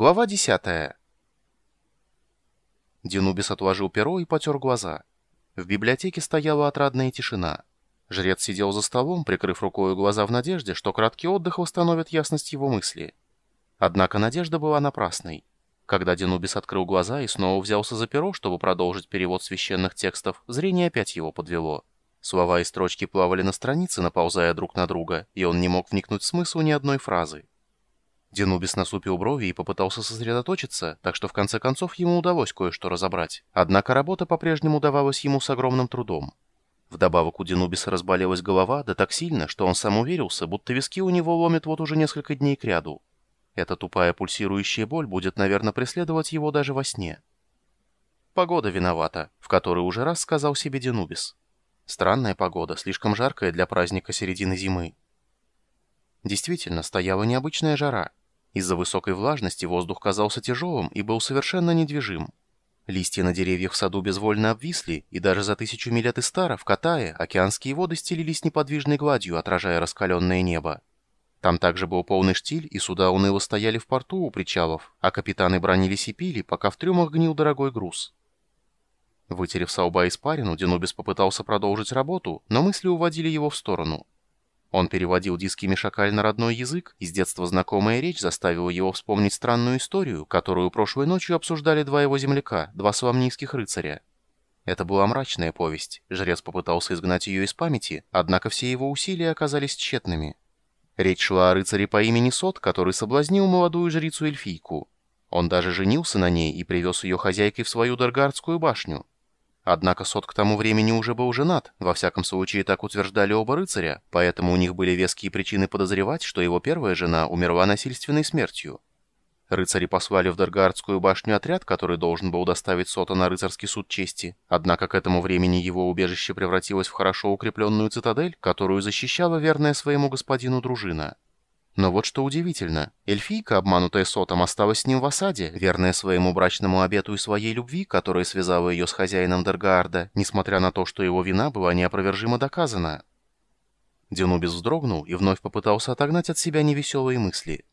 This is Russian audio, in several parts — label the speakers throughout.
Speaker 1: Глава 10. Динубис отложил перо и потер глаза. В библиотеке стояла отрадная тишина. Жрец сидел за столом, прикрыв рукой глаза в надежде, что краткий отдых восстановит ясность его мысли. Однако надежда была напрасной. Когда Динубис открыл глаза и снова взялся за перо, чтобы продолжить перевод священных текстов, зрение опять его подвело. Слова и строчки плавали на странице, наползая друг на друга, и он не мог вникнуть в смысл ни одной фразы. Денубис насупил брови и попытался сосредоточиться, так что в конце концов ему удалось кое-что разобрать. Однако работа по-прежнему давалась ему с огромным трудом. Вдобавок у Денубиса разболелась голова, да так сильно, что он сам уверился, будто виски у него ломят вот уже несколько дней кряду. Эта тупая пульсирующая боль будет, наверное, преследовать его даже во сне. Погода виновата, в которой уже раз сказал себе Денубис. Странная погода, слишком жаркая для праздника середины зимы. Действительно, стояла необычная жара. Из-за высокой влажности воздух казался тяжелым и был совершенно недвижим. Листья на деревьях в саду безвольно обвисли, и даже за тысячу миль от Истара, в Катае, океанские воды стелились неподвижной гладью, отражая раскаленное небо. Там также был полный штиль, и суда уныло стояли в порту у причалов, а капитаны бронились и пили, пока в трюмах гнил дорогой груз. Вытерев со лба испарину, Денубис попытался продолжить работу, но мысли уводили его в сторону. Он переводил диски Мишакаль на родной язык, и с детства знакомая речь заставила его вспомнить странную историю, которую прошлой ночью обсуждали два его земляка, два свамнийских рыцаря. Это была мрачная повесть. Жрец попытался изгнать ее из памяти, однако все его усилия оказались тщетными. Речь шла о рыцаре по имени Сот, который соблазнил молодую жрицу-эльфийку. Он даже женился на ней и привез ее хозяйкой в свою Даргардскую башню. Однако Сот к тому времени уже был женат, во всяком случае так утверждали оба рыцаря, поэтому у них были веские причины подозревать, что его первая жена умерла насильственной смертью. Рыцари послали в Даргардскую башню отряд, который должен был доставить Сота на рыцарский суд чести, однако к этому времени его убежище превратилось в хорошо укрепленную цитадель, которую защищала верная своему господину дружина. Но вот что удивительно, эльфийка, обманутая сотом, осталась с ним в осаде, верная своему брачному обету и своей любви, которая связала ее с хозяином Даргаарда, несмотря на то, что его вина была неопровержимо доказана. Денубис вздрогнул и вновь попытался отогнать от себя невеселые мысли.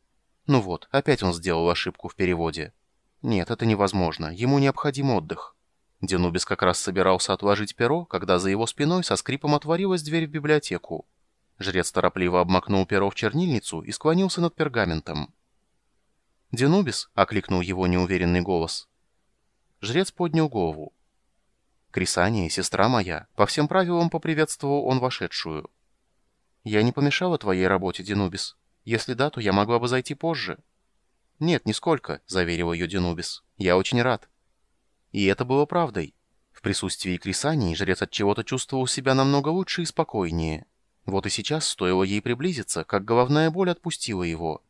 Speaker 1: Ну вот, опять он сделал ошибку в переводе. Нет, это невозможно, ему необходим отдых. Денубис как раз собирался отложить перо, когда за его спиной со скрипом отворилась дверь в библиотеку. Жрец торопливо обмакнул перо в чернильницу и склонился над пергаментом. «Денубис?» — окликнул его неуверенный голос. Жрец поднял голову. «Крисания, сестра моя, по всем правилам поприветствовал он вошедшую. Я не помешала твоей работе, Денубис. Если да, то я могла бы зайти позже». «Нет, нисколько», — заверил ее Денубис. «Я очень рад». И это было правдой. В присутствии Крисании жрец от чего-то чувствовал себя намного лучше и спокойнее. Вот и сейчас стоило ей приблизиться, как головная боль отпустила его.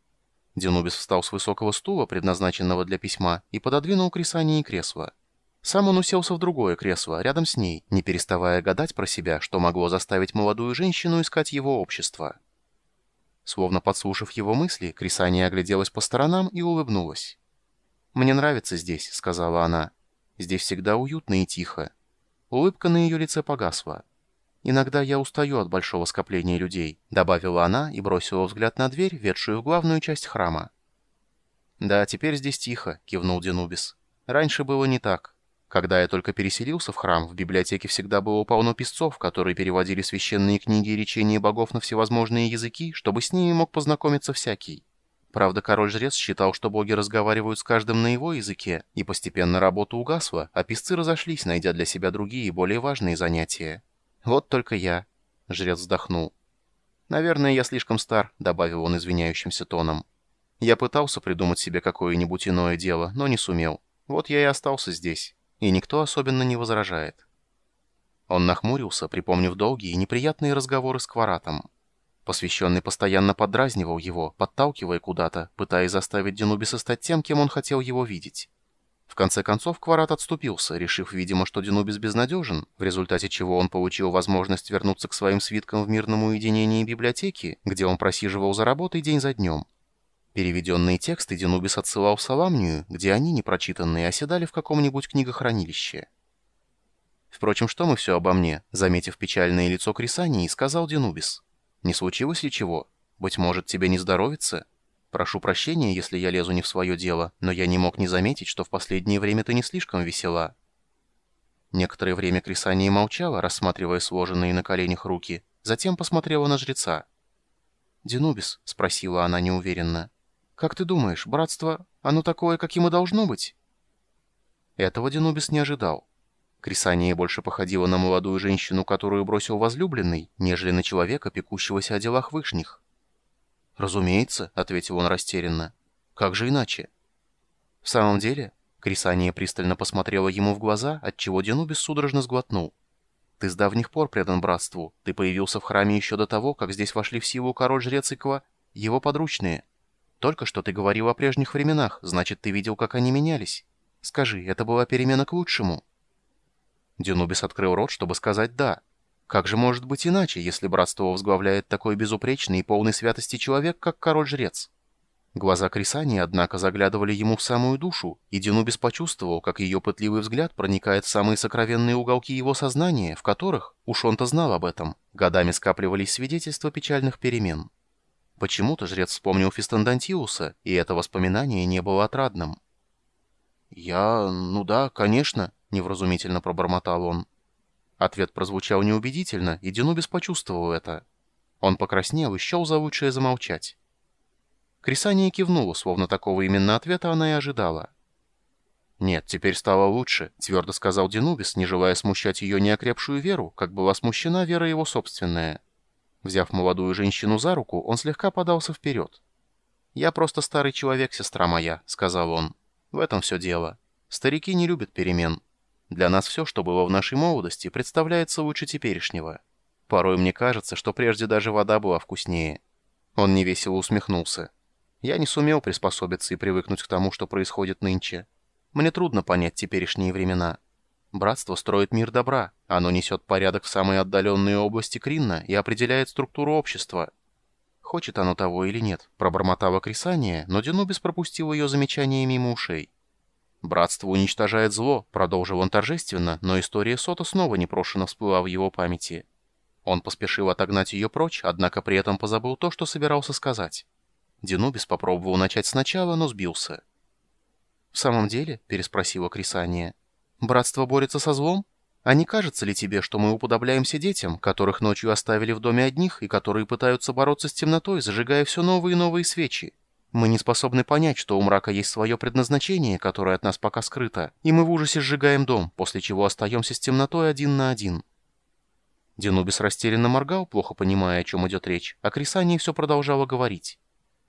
Speaker 1: Денубис встал с высокого стула, предназначенного для письма, и пододвинул Крисании кресло. Сам он уселся в другое кресло, рядом с ней, не переставая гадать про себя, что могло заставить молодую женщину искать его общество. Словно подслушав его мысли, Крисания огляделась по сторонам и улыбнулась. «Мне нравится здесь», — сказала она. «Здесь всегда уютно и тихо». Улыбка на ее лице погасла. «Иногда я устаю от большого скопления людей», — добавила она и бросила взгляд на дверь, ведшую в главную часть храма. «Да, теперь здесь тихо», — кивнул Денубис. «Раньше было не так. Когда я только переселился в храм, в библиотеке всегда было полно писцов, которые переводили священные книги и речения богов на всевозможные языки, чтобы с ними мог познакомиться всякий. Правда, король-жрец считал, что боги разговаривают с каждым на его языке, и постепенно работа угасла, а писцы разошлись, найдя для себя другие, более важные занятия. «Вот только я», — жрец вздохнул. «Наверное, я слишком стар», — добавил он извиняющимся тоном. «Я пытался придумать себе какое-нибудь иное дело, но не сумел. Вот я и остался здесь, и никто особенно не возражает». Он нахмурился, припомнив долгие и неприятные разговоры с Кваратом. Посвященный постоянно подразнивал его, подталкивая куда-то, пытаясь заставить Денубиса стать тем, кем он хотел его видеть. В конце концов, Кварат отступился, решив, видимо, что Денубис безнадежен, в результате чего он получил возможность вернуться к своим свиткам в мирном уединении библиотеки, где он просиживал за работой день за днем. Переведенные тексты Денубис отсылал в Саламнию, где они, непрочитанные, оседали в каком-нибудь книгохранилище. «Впрочем, что мы все обо мне?» Заметив печальное лицо Крисании, сказал Денубис. «Не случилось ли чего? Быть может, тебе не здоровится?» Прошу прощения, если я лезу не в свое дело, но я не мог не заметить, что в последнее время ты не слишком весела». Некоторое время Крисания молчала, рассматривая сложенные на коленях руки, затем посмотрела на жреца. «Денубис», — спросила она неуверенно, — «как ты думаешь, братство, оно такое, каким и должно быть?» Этого Денубис не ожидал. Крисания больше походила на молодую женщину, которую бросил возлюбленный, нежели на человека, пекущегося о делах вышних. «Разумеется», — ответил он растерянно. «Как же иначе?» «В самом деле, Крисания пристально посмотрела ему в глаза, отчего Денубис судорожно сглотнул. «Ты с давних пор предан братству. Ты появился в храме еще до того, как здесь вошли в силу король-жрец Иква, его подручные. Только что ты говорил о прежних временах, значит, ты видел, как они менялись. Скажи, это была перемена к лучшему?» Денубис открыл рот, чтобы сказать «да». Как же может быть иначе, если братство возглавляет такой безупречный и полный святости человек, как король-жрец? Глаза Крисани, однако, заглядывали ему в самую душу, и Денубис почувствовал, как ее пытливый взгляд проникает в самые сокровенные уголки его сознания, в которых, уж он-то знал об этом, годами скапливались свидетельства печальных перемен. Почему-то жрец вспомнил Фистандантиуса, и это воспоминание не было отрадным. «Я... ну да, конечно», — невразумительно пробормотал он. Ответ прозвучал неубедительно, и Денубис почувствовал это. Он покраснел и счел за лучшее замолчать. Крисания кивнула, словно такого именно ответа она и ожидала. «Нет, теперь стало лучше», — твердо сказал Денубис, не желая смущать ее неокрепшую веру, как была смущена вера его собственная. Взяв молодую женщину за руку, он слегка подался вперед. «Я просто старый человек, сестра моя», — сказал он. «В этом все дело. Старики не любят перемен. Для нас все, что было в нашей молодости, представляется лучше теперешнего. Порой мне кажется, что прежде даже вода была вкуснее». Он невесело усмехнулся. Я не сумел приспособиться и привыкнуть к тому, что происходит нынче. Мне трудно понять теперешние времена. Братство строит мир добра, оно несет порядок в самые отдаленные области Кринна и определяет структуру общества. Хочет оно того или нет, пробормотала Крисания, но Денубис пропустил ее замечание мимо ушей. «Братство уничтожает зло», — продолжил он торжественно, но история Сота снова непрошено всплыла в его памяти. Он поспешил отогнать ее прочь, однако при этом позабыл то, что собирался сказать. Денубис попробовал начать сначала, но сбился. «В самом деле?» — переспросила Крисания. «Братство борется со злом? А не кажется ли тебе, что мы уподобляемся детям, которых ночью оставили в доме одних и которые пытаются бороться с темнотой, зажигая все новые и новые свечи? Мы не способны понять, что у мрака есть свое предназначение, которое от нас пока скрыто, и мы в ужасе сжигаем дом, после чего остаемся с темнотой один на один». Денубис растерянно моргал, плохо понимая, о чем идет речь, а Крисания все продолжала говорить.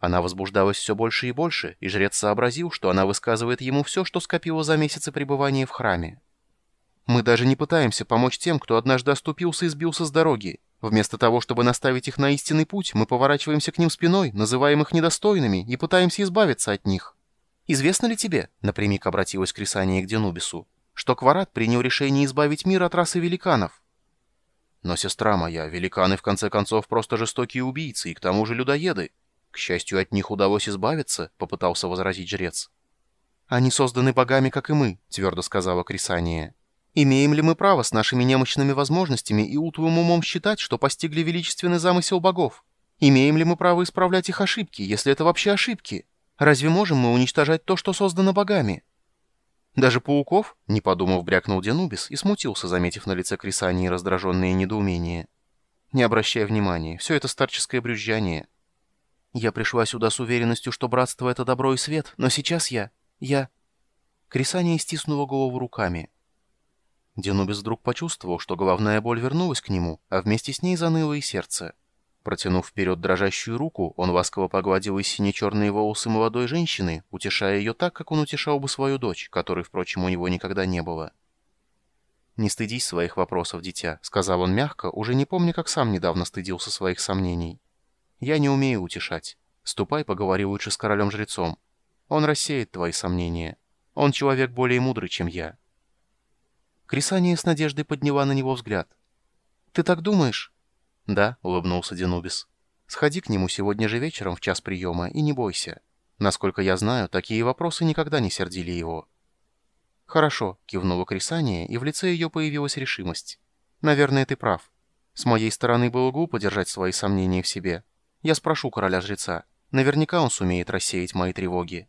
Speaker 1: Она возбуждалась все больше и больше, и жрец сообразил, что она высказывает ему все, что скопило за месяцы пребывания в храме. «Мы даже не пытаемся помочь тем, кто однажды оступился и сбился с дороги. Вместо того, чтобы наставить их на истинный путь, мы поворачиваемся к ним спиной, называем их недостойными и пытаемся избавиться от них. Известно ли тебе, — напрямик обратилась Крисания к Денубису, — что Кварат принял решение избавить мир от расы великанов?» «Но, сестра моя, великаны в конце концов просто жестокие убийцы и к тому же людоеды. «К счастью, от них удалось избавиться», — попытался возразить жрец. «Они созданы богами, как и мы», — твердо сказала Крисания. «Имеем ли мы право с нашими немощными возможностями и утвым умом считать, что постигли величественный замысел богов? Имеем ли мы право исправлять их ошибки, если это вообще ошибки? Разве можем мы уничтожать то, что создано богами?» «Даже пауков?» — не подумав, брякнул Денубис и смутился, заметив на лице Крисании раздраженное недоумение. «Не обращай внимания, все это старческое брюзжание». Я пришла сюда с уверенностью, что братство — это добро и свет, но сейчас я... я...» Крисания стиснула голову руками. Денубис вдруг почувствовал, что головная боль вернулась к нему, а вместе с ней заныло и сердце. Протянув вперед дрожащую руку, он ласково погладил из сине-черные волосы молодой женщины, утешая ее так, как он утешал бы свою дочь, которой, впрочем, у него никогда не было. «Не стыдись своих вопросов, дитя», — сказал он мягко, уже не помня, как сам недавно стыдился своих сомнений. Я не умею утешать. Ступай, поговори лучше с королем-жрецом. Он рассеет твои сомнения. Он человек более мудрый, чем я». Крисания с надеждой подняла на него взгляд. «Ты так думаешь?» «Да», — улыбнулся Денубис. «Сходи к нему сегодня же вечером в час приема и не бойся. Насколько я знаю, такие вопросы никогда не сердили его». «Хорошо», — кивнула Крисания, и в лице ее появилась решимость. «Наверное, ты прав. С моей стороны было глупо держать свои сомнения в себе. Я спрошу короля-жреца. Наверняка он сумеет рассеять мои тревоги.